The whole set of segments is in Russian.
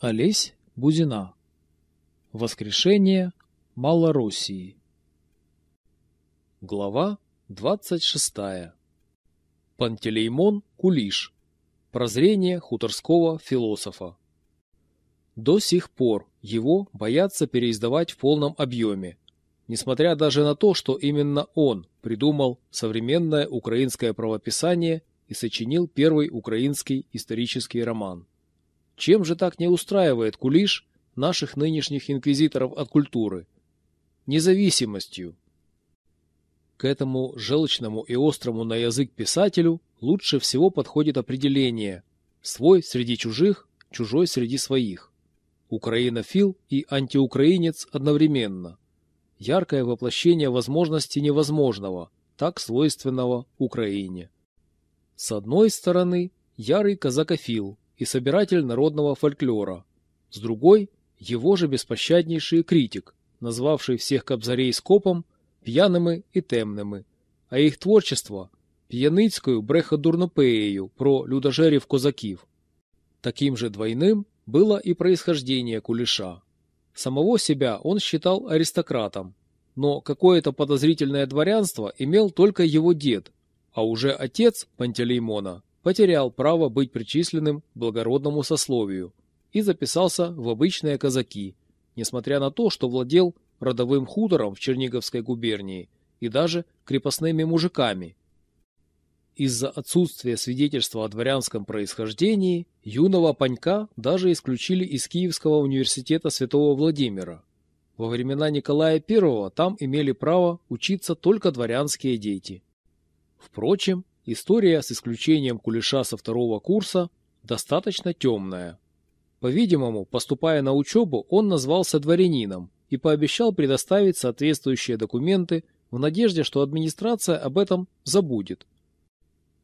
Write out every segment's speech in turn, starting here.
Олесь Бузина. Воскрешение Малороссии. Глава 26. Пантелеймон Кулиш. Прозрение хуторского философа. До сих пор его боятся переиздавать в полном объеме, несмотря даже на то, что именно он придумал современное украинское правописание и сочинил первый украинский исторический роман. Чем же так не устраивает кулиш наших нынешних инквизиторов от культуры? Независимостью. К этому желчному и острому на язык писателю лучше всего подходит определение «свой среди чужих, чужой среди своих». Украинофил и антиукраинец одновременно. Яркое воплощение возможности невозможного, так свойственного Украине. С одной стороны, ярый казакофил, и собиратель народного фольклора. С другой – его же беспощаднейший критик, назвавший всех кобзарей скопом пьяными и темними, а их творчество – п'яницькою бреходурнопеєю про людожерів козаків. Таким же двойным было и происхождение Кулеша. Самого себя он считал аристократом, но какое-то подозрительное дворянство имел только его дед, а уже отец Пантелеймона потерял право быть причисленным к благородному сословию и записался в обычные казаки, несмотря на то, что владел родовым хутором в Черниговской губернии и даже крепостными мужиками. Из-за отсутствия свидетельства о дворянском происхождении юного Панька даже исключили из Киевского университета Святого Владимира. Во времена Николая I там имели право учиться только дворянские дети. Впрочем, История, с исключением кулеша со второго курса, достаточно темная. По-видимому, поступая на учебу, он назвался дворянином и пообещал предоставить соответствующие документы в надежде, что администрация об этом забудет.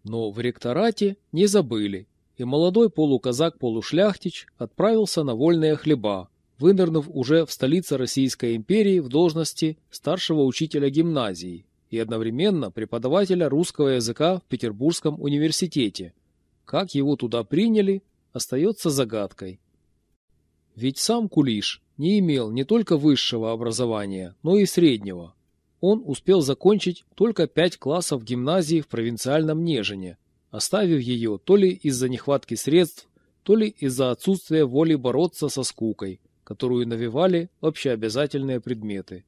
Но в ректорате не забыли, и молодой полуказак-полушляхтич отправился на вольные хлеба, вынырнув уже в столице Российской империи в должности старшего учителя гимназии и одновременно преподавателя русского языка в Петербургском университете. Как его туда приняли, остается загадкой. Ведь сам Кулиш не имел не только высшего образования, но и среднего. Он успел закончить только пять классов гимназии в провинциальном Нежине, оставив ее то ли из-за нехватки средств, то ли из-за отсутствия воли бороться со скукой, которую навевали общеобязательные предметы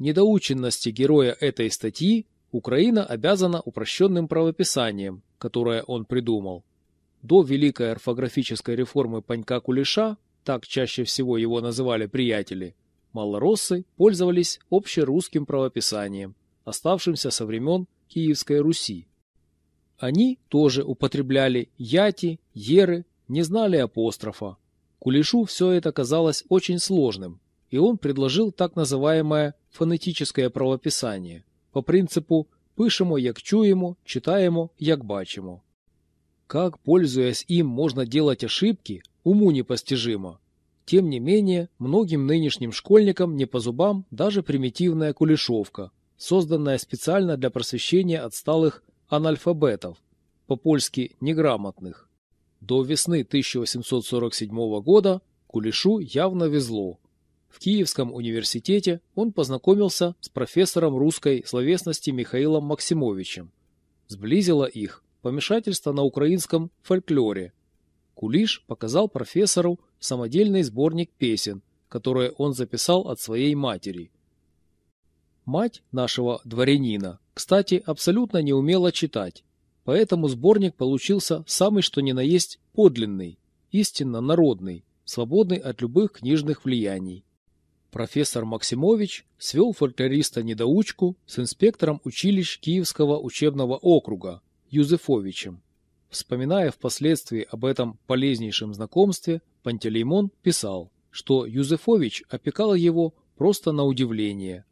недоученности героя этой статьи Украина обязана упрощенным правописанием, которое он придумал. До великой орфографической реформы Панька Кулеша, так чаще всего его называли приятели, малороссы пользовались общерусским правописанием, оставшимся со времен Киевской Руси. Они тоже употребляли яти, еры, не знали апострофа. Кулешу все это казалось очень сложным, и он предложил так называемое фонетическое правописание по принципу «пишемо, як чуємо, читаємо, як бачимо». Как, пользуясь им, можно делать ошибки, уму непостижимо. Тем не менее, многим нынешним школьникам не по зубам даже примитивная кулешовка, созданная специально для просвещения отсталых анальфабетов, по-польски неграмотных. До весны 1847 года Кулешу явно везло. В Киевском университете он познакомился с профессором русской словесности Михаилом Максимовичем. Сблизило их помешательство на украинском фольклоре. Кулиш показал профессору самодельный сборник песен, которые он записал от своей матери. Мать нашего дворянина, кстати, абсолютно не умела читать, поэтому сборник получился самый что ни на есть подлинный, истинно народный, свободный от любых книжных влияний. Профессор Максимович свел фольклориста-недоучку с инспектором училищ Киевского учебного округа Юзефовичем. Вспоминая впоследствии об этом полезнейшем знакомстве, Пантелеймон писал, что Юзефович опекал его просто на удивление.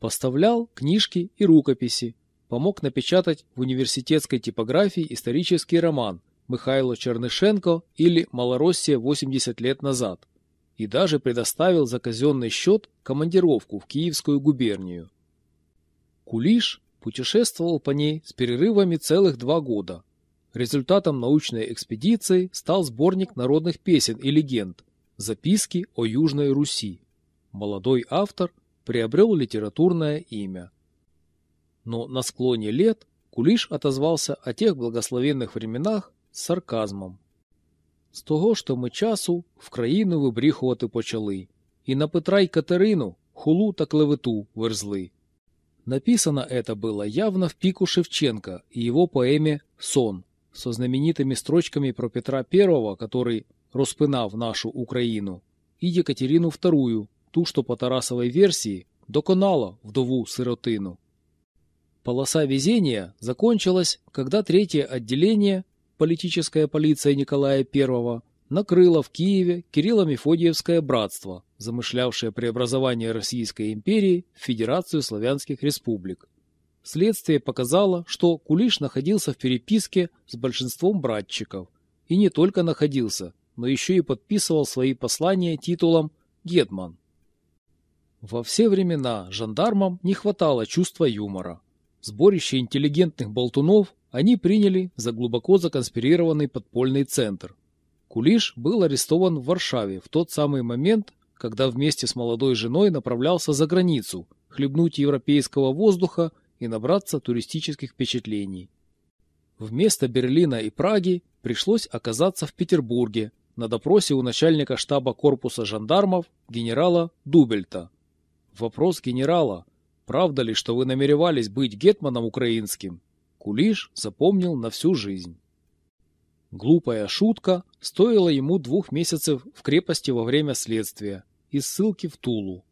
Поставлял книжки и рукописи, помог напечатать в университетской типографии исторический роман Михайло Чернышенко или «Малороссия 80 лет назад», и даже предоставил за казенный счет командировку в Киевскую губернию. Кулиш путешествовал по ней с перерывами целых два года. Результатом научной экспедиции стал сборник народных песен и легенд, «Записки о Южной Руси». Молодой автор приобрел литературное имя. Но на склоне лет Кулиш отозвался о тех благословенных временах з сарказмом. З того ж то ми часу в країну вибріхувати почали, і на Петра й Катерину хулу та клевету верзли. Написано это было явно в пику Шевченко и его поэме «Сон» со знаменитыми строчками про Петра I, который распинав нашу Украину, и Екатерину II, ту, что по Тарасовой версии доконала вдову-сиротину. Полоса везения закончилась, когда третье отделение, политическая полиция Николая I, накрыло в Киеве Кирилло-Мефодиевское братство, замышлявшее преобразование Российской империи в Федерацию славянских республик. Следствие показало, что Кулиш находился в переписке с большинством братчиков. И не только находился, но еще и подписывал свои послания титулом «Гетман». Во все времена жандармам не хватало чувства юмора. Сборище интеллигентных болтунов они приняли за глубоко законспирированный подпольный центр. Кулиш был арестован в Варшаве в тот самый момент, когда вместе с молодой женой направлялся за границу, хлебнуть европейского воздуха и набраться туристических впечатлений. Вместо Берлина и Праги пришлось оказаться в Петербурге на допросе у начальника штаба корпуса жандармов генерала Дубельта. Вопрос генерала Правда ли, что вы намеревались быть гетманом украинским? Кулиш запомнил на всю жизнь. Глупая шутка стоила ему двух месяцев в крепости во время следствия и ссылки в Тулу.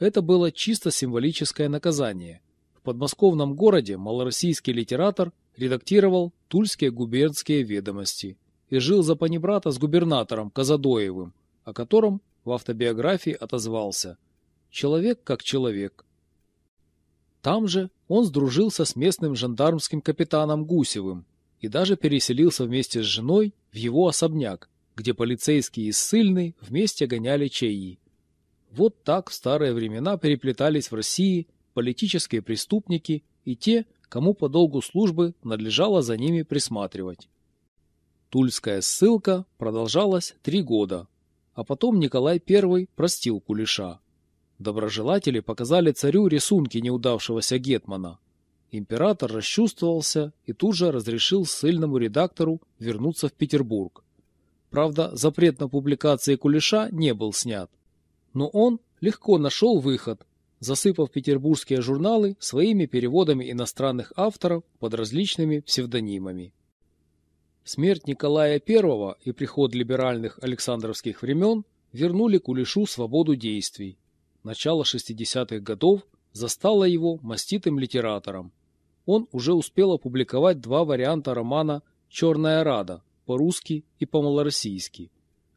Это было чисто символическое наказание. В подмосковном городе малороссийский литератор редактировал Тульские губернские ведомости и жил за панибрата с губернатором Казадоевым, о котором в автобиографии отозвался «Человек как человек, там же он сдружился с местным жандармским капитаном Гусевым и даже переселился вместе с женой в его особняк, где полицейские и ссыльный вместе гоняли чаи. Вот так в старые времена переплетались в России политические преступники и те, кому по долгу службы надлежало за ними присматривать. Тульская ссылка продолжалась три года, а потом Николай I простил Кулеша. Доброжелатели показали царю рисунки неудавшегося гетмана. Император расчувствовался и тут же разрешил ссыльному редактору вернуться в Петербург. Правда, запрет на публикации Кулеша не был снят. Но он легко нашел выход, засыпав петербургские журналы своими переводами иностранных авторов под различными псевдонимами. Смерть Николая I и приход либеральных Александровских времен вернули Кулешу свободу действий, начала 60-х годов застало его маститым литератором. Он уже успел опубликовать два варианта романа «Черная рада» по-русски и по-малороссийски.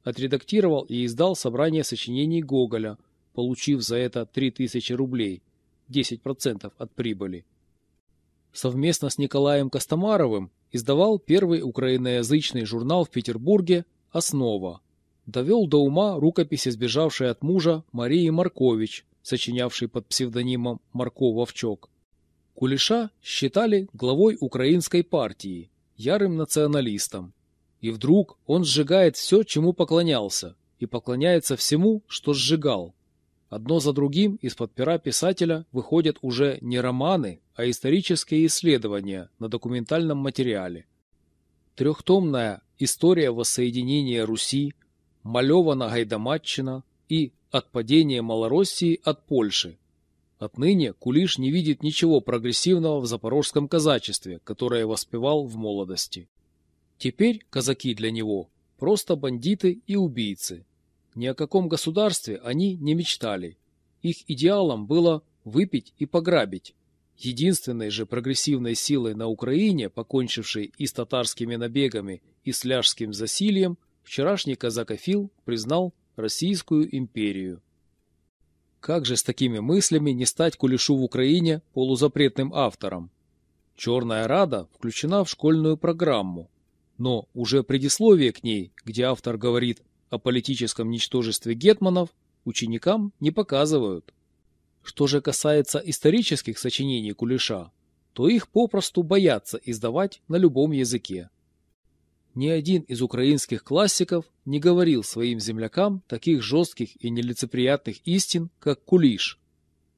Отредактировал и издал собрание сочинений Гоголя, получив за это 3000 рублей, 10% от прибыли. Совместно с Николаем Костомаровым издавал первый украиноязычный журнал в Петербурге «Основа», довел до ума рукописи сбежавшей от мужа Марии Маркович, сочинявшей под псевдонимом Марко Вовчок. Кулеша считали главой украинской партии, ярым националистом. И вдруг он сжигает все, чему поклонялся, и поклоняется всему, что сжигал. Одно за другим из-под пера писателя выходят уже не романы, а исторические исследования на документальном материале. Трехтомная «История воссоединения Руси», Малевана Гайдамаччина и «Отпадение Малороссии от Польши». Отныне Кулиш не видит ничего прогрессивного в запорожском казачестве, которое воспевал в молодости. Теперь казаки для него – просто бандиты и убийцы. Ни о каком государстве они не мечтали. Их идеалом было выпить и пограбить. Единственной же прогрессивной силой на Украине, покончившей и с татарскими набегами, и с ляжским засильем – вчерашний казакофил признал Российскую империю. Как же с такими мыслями не стать Кулешу в Украине полузапретным автором? «Черная Рада» включена в школьную программу, но уже предисловие к ней, где автор говорит о политическом ничтожестве гетманов, ученикам не показывают. Что же касается исторических сочинений Кулеша, то их попросту боятся издавать на любом языке. ни один из украинских классиков не говорил своим землякам таких жестких и нелицеприятных истин, как Кулиш.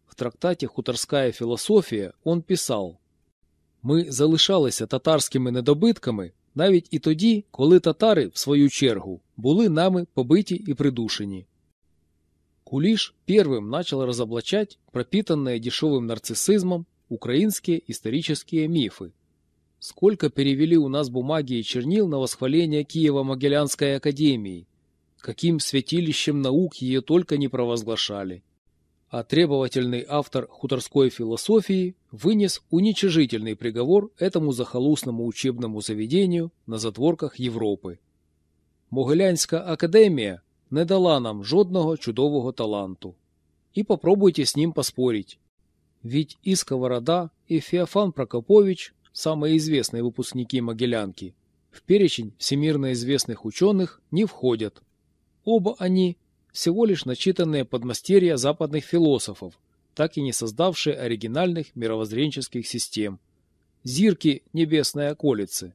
В трактаті «Хуторська філософія» он писав «Ми залишалися татарськими недобитками навіть і тоді, коли татари, в свою чергу, були нами побиті і придушені. Кулиш первым начал разоблачать пропитанные дешевым нарциссизмом украинские исторические мифы. Сколько перевели у нас бумаги и чернил на восхваление Киево-Могилянской академии, каким святилищем наук ее только не провозглашали. А требовательный автор хуторской философии вынес уничижительный приговор этому захолустному учебному заведению на затворках Європи. Могилянська академія не дала нам жодного чудового таланту. И попробуйте с ним поспорить. Ведь и Сковорода, и Феофан Прокопович, самые известные выпускники Могилянки, в перечень всемирно известных ученых не входят. Оба они всего лишь начитанные подмастерья западных философов, так и не создавшие оригинальных мировоззренческих систем. Зирки небесной околицы.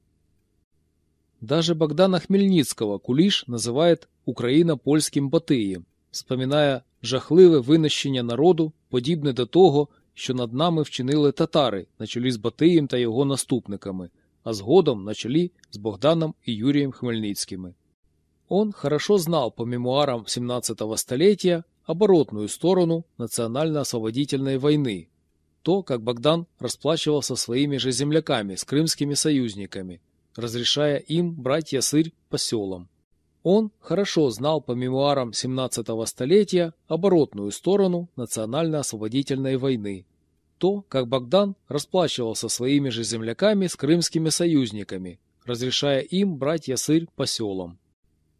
Даже Богдана Хмельницкого Кулиш называет україно-польським Батиєм, вспоминая жахливе винищення народу, подібне до того, що над нами вчинили татари на чолі з Батиєм та його наступниками, а згодом на чолі з Богданом і Юрием Хмельницкими. Он хорошо знал по мемуарам 17-го столетия оборотную сторону национально-освободительной войны, то, как Богдан расплачивался своими же земляками с крымскими союзниками, разрешая им брать ясырь по селам. Он хорошо знал по мемуарам 17-го столетия оборотную сторону национально-освободительной войны, то, как Богдан расплачивался своими же земляками с крымскими союзниками, разрешая им брать ясырь по селам.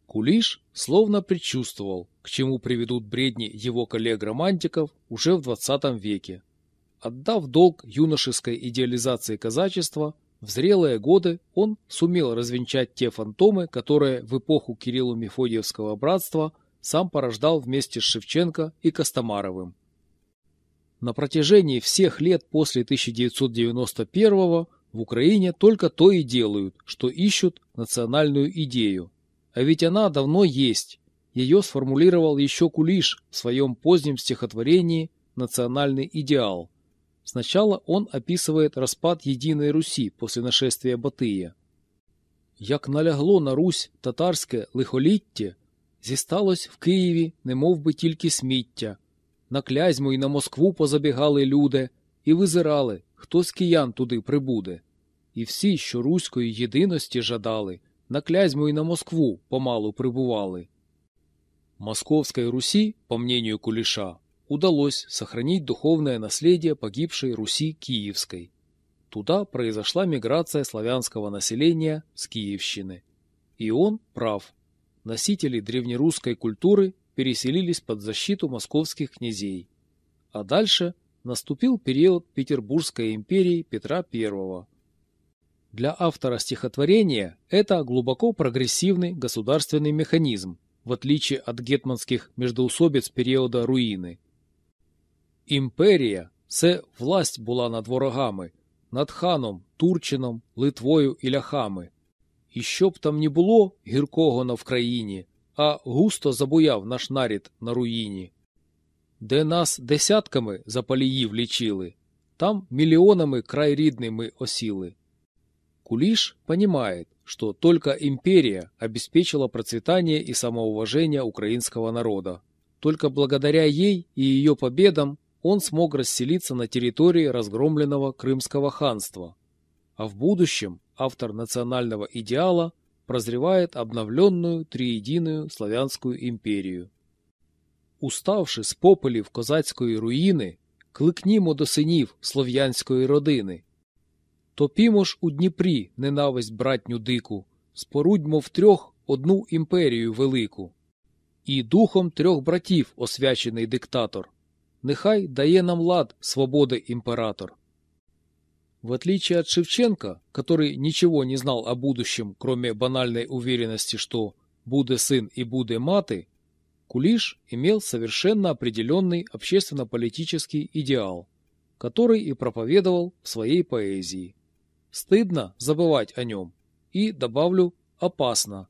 Кулиш словно предчувствовал, к чему приведут бредни его коллег-романтиков уже в 20 веке. Отдав долг юношеской идеализации казачества, в зрелые годы он сумел развенчать те фантомы, которые в эпоху Кириллу-Мефодиевского братства сам порождал вместе с Шевченко и Костомаровым. На протяжении всех лет после 1991 в Украине только то и делают, что ищут национальную идею. А ведь она давно есть. Ее сформулировал еще Кулиш в своем позднем стихотворении «Национальный идеал». Сначала он описывает распад Единой Руси после нашествия Батыя. Як налягло на Русь татарське лихоліття, зісталось в Києві немов би тільки сміття. На Клязьму й на Москву позабігали люди і визирали, хто з киян туди прибуде. І всі, що руської єдиності жадали, на Клязьму й на Москву помалу прибували. Московской Руси, по мнению Кулеша, удалось сохранить духовное наследие погибшей Руси Киевской. Туда произошла миграция славянского населения с Киевщины. И он прав. Носители древнерусской культуры переселились под защиту московских князей. А дальше наступил период Петербургской империи Петра I. Для автора стихотворения это глубоко прогрессивный государственный механизм, в отличие от гетманских междоусобиц періода руїни. Імперія це власть була над ворогами, над ханом, Турчином, Литвою і ляхами. І що б там ні було гіркого на Вкраїні, а густо забуяв наш нарід на руїні. Де нас десятками за паліїв лічили, там миллионами край рідний ми осіли. Кулиш понимает, что только империя обеспечила процветание и самоуважение украинского народа. Только благодаря ей и ее победам он смог расселиться на территории разгромленного Крымского ханства. А в будущем автор национального идеала прозревает обновленную триединую славянскую империю. Уставши з попелів козацької руїни, кликнімо до синів слов'янської родини. Топімо ж у Дніпрі ненависть братню дику, спорудьмо втрьох одну імперію велику. І духом трьох братів освячений диктатор. Нехай дає нам лад свободы император. В отличие от Шевченко, который ничего не знал о будущем, кроме банальной уверенности, что «буде сын и буде маты», Кулиш имел совершенно определенный общественно-политический идеал, который и проповедовал в своей поэзии. Стыдно забывать о нем, и, добавлю, опасно,